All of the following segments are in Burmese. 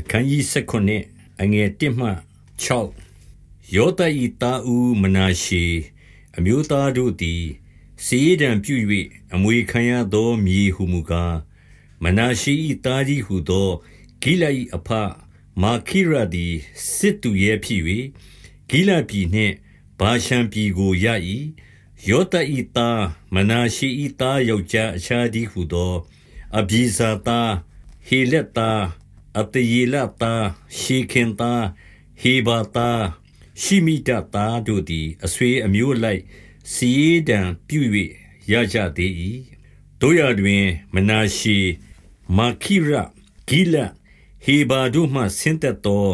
အခန်းကြီး19အငယ်1မှ6ယောသဤတာဦးမနာရှေအမျိုးသားတို့သည်စီရဒံပြု၍အမွေခံရသောမြေဟုမူကားမနာရှေဤတာကြီးဟုသောဂိလဤအဖမာခိရသည်စစ်သူရဲ့ဖြစ်၍ဂိလပြည်နှင့်ဘာရှံပြည်ကိုရ၏ယောသဤတာမနာရှေဤတာယောက်ျားအခြားသည်ဟုသောအဘိဇာတာဟေလက်တာ အတယေလသားရှေခင်သားဟေဘာသားရှိမိတသားတို့သည်အဆွေအမျိုးလိုက်စီးဒံပြု၍ရကြသေး၏တို့ရတွင် မနာရှေမာခိရဂိလဟေဘာတို့မှဆင်းသက်သော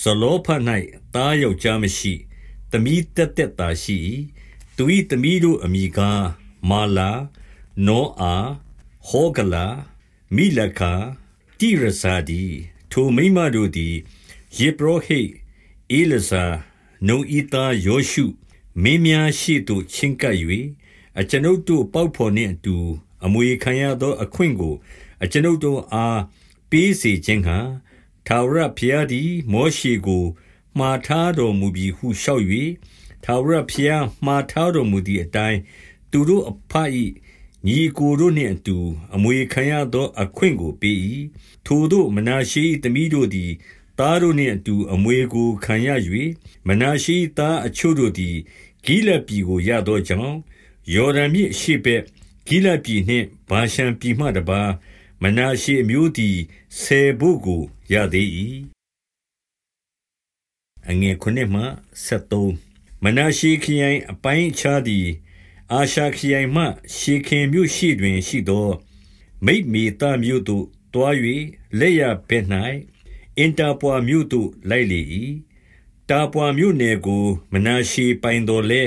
ဇလောဖ၌သားယောက်ျားမရှိသမီးတက်တက်သာရှိသူ၏သမီးတို့အမိကားမာလာနောအာဟောဂလာမိလခာ တိရစာဒီထိုမိမတို့သည်ယေဘရဟိအေလဇာနုံဤသားယောရှုမင်းများရှိသို့ချင်းကပ်၍အကျွန်ုပ်တို့ပေါက်ဖော်နှင့်အတူအမွေခံရသော အခွင့်ကို အကျွန်ုပ်တို့အားပေးစေခြင်းဟာထာဝရဘုရားသည်မောရှေကိုမှားထားတော်မူပြီးဟုလျှောက်၍ထာဝရဘုရားမှားထားတော်မူသည့်အတိုင်းသူတို့အဖ၏ ညီကိုတို့နှင့်အတူ အမွေခံရသောအခွင့်ကိုပေး၏ထိုတို့မနာရှေ၏သမီးတို့သည်သားတို့နှင့်အတူ အမွေကိုခံရ၍မနာရှေသားအချို့တို့သည်ဂိလပြည်ကိုရသောကြောင့်ယော်ဒန်မြစ်ရှိဘက်ဂိလပြည်နှင့်ဗာရှန်ပြည်မှတပါမနာရှေအမျိုးသည်ဆယ်ဘို့ကိုရသေး၏အငယ်ခုနှစ်မှ73မနာရှေခရိုင်အပိုင်းအခြားသည် အာရှာခရိုင်မှ ရှေခင်မြို့ရှိတွင်ရှိသော မိတ်မေတမြို့သို့တွား၍လက်ရဘက်၌အင်တာပွာမြို့သို့လိုက်လေ၏တာပွာမြို့နယ်ကို မနာရှေပိုင်တော်လဲ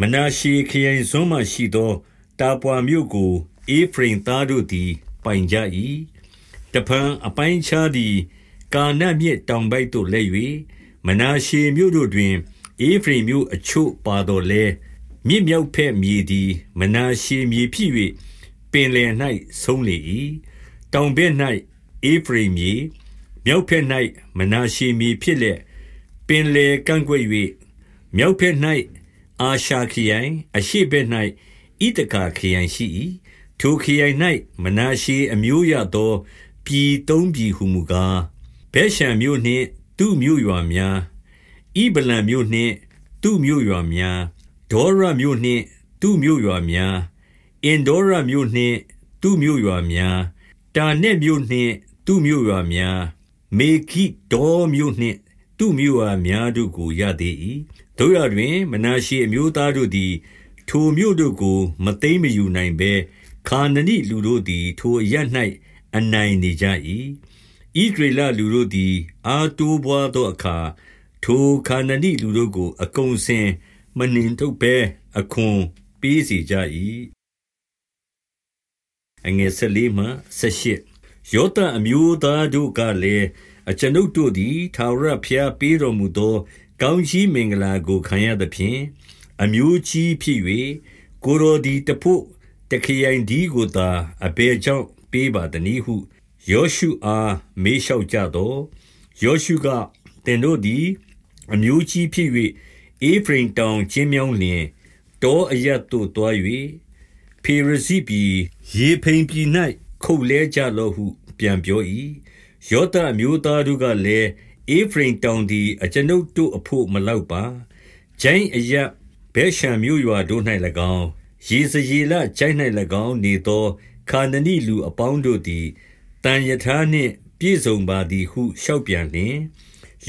မနာရှေခရိုင်စွန်းမှရှိသော တာပွာမြို့ကိုအေဖရင်သားတို့သည် ပိုင်ကြ၏တပံအပိုင်းခြားသည် ကာနမြစ်တောင်ပိုက်သို့လဲ၍မနာရှေမြို့တို့တွင်အေဖရင်မြို့အချို့ပါတော်လဲ မြစ်မြောက်ဖက်မြေသည် မနာရှေမြေဖြစ်၍ပင်လယ်၌ဆုံးလေ၏တောင်ဘက်၌အေဖရိမြေမြောက်ဖက်၌မနာရှေမြေဖြစ်လက်ပင်လယ်ကန့်ကွက်၍မြောက်ဖက်၌အာရှာခရိုင် အရှိဘက်၌ဣတကာခရိုင်ရှိ၏ထိုခရိုင်၌မနာရှေအမျိုးရသောပြည်သုံးပြည်ဟုမူကားဘဲရှံမြို့နှင့် သူ့မြို့ရွာများဣဗလံမြို့နှင့် သူ့မြို့ရွာများ ဒေါရမြို့နှင့် သူ့မြို့ရွာများ အင်ဒေါရမြို့နှင့် သူ့မြို့ရွာများ တာနက်မြို့နှင့် သူ့မြို့ရွာများ မေခိဒေါမြို့နှင့် သူ့မြို့ရွာများတို့ကို ရသေး၏တို့ရတွင် မနာရှေအမျိုးသားတို့သည် ထိုမြို့တို့ကို မသိမ့်မယူနိုင်ဘဲ ခါနနိလူတို့သည် ထိုအရ၌အနိုင်နေကြ၏ဣဒရေလလူတို့သည် အာတိုးပွားသောအခါ ထိုခါနနိလူတို့ကို အကုန်စင် မနှင်ထုတ်ဘဲအခွန်ပေးစီကြ၏အငယ်14မှ18ယောသအမျိုးသားတို့ကလည်းအကျွန်ုပ်တို့သည်သာဝရဖျားပေးတော်မူသော ကောင်းကြီးမင်္ဂလာကိုခံရသဖြင့်အမျိုးကြီးဖြစ်၍ကိုရောဒီတဖို့တခရိုင်ဒီကိုသာအဘယ်ကြောင့်ပေးပါသနည်းဟုယောရှုအားမေးလျှောက်ကြတော့ယောရှုကတင်တို့သည် အမျိုးကြီးဖြစ်၍ ဧဖရိမ်တောင်ချင်းမြောင်းလျင် တောအရတ်သို့တွား၍ဖေရစီပြည် ရေဖိန်ပြည်၌ခုတ်လဲကြလောဟု ပြန်ပြော၏ယောသအမျိုးသားတို့ကလည်း ဧဖရိမ်တောင်သည် အကျွန်ုပ်တို့အဖို့ မလောက်ပါဂျိုင်းအရတ်ဘဲရှံမြို့ရွာတို့၌၎င်းရေစရေလဂျိုင်း၌၎င်းနေသော ခါနနီလူအပေါင်းတို့သည်တန်ယထာနှင့် ပြည့်စုံပါသည်ဟု လျှောက်ပြန်လျင်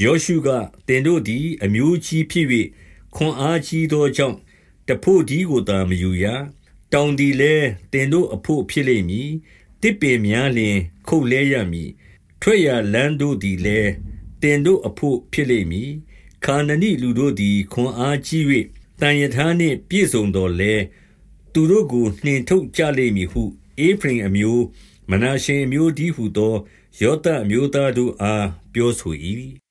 ယောရှုကတင်တို့သည် အမျိုးကြီးဖြစ်၍ ခွန်အားကြီးသောကြောင့်တဖို့ဒီကိုသာမယူရတောင်သည်လည်းတင်တို့အဖို့ဖြစ်လိမ့်မည်တစ်ပင်များလျင်ခုတ်လဲရမည်ထွက်ရလန်းတို့သည်လည်းတင်တို့အဖို့ဖြစ်လိမ့်မည်ခါနနိလူတို့သည်ခွန်အားကြီး၍တန်ယထာနှင့်ပြည့်စုံတော်လဲသူတို့ကိုနှင်ထုတ်ကြလိမ့်မည်ဟုအေဖရင်အမျိုးမနာရှင်အမျိုးဒီဟုသောယောသအမျိုးသားတို့အားပြောဆို၏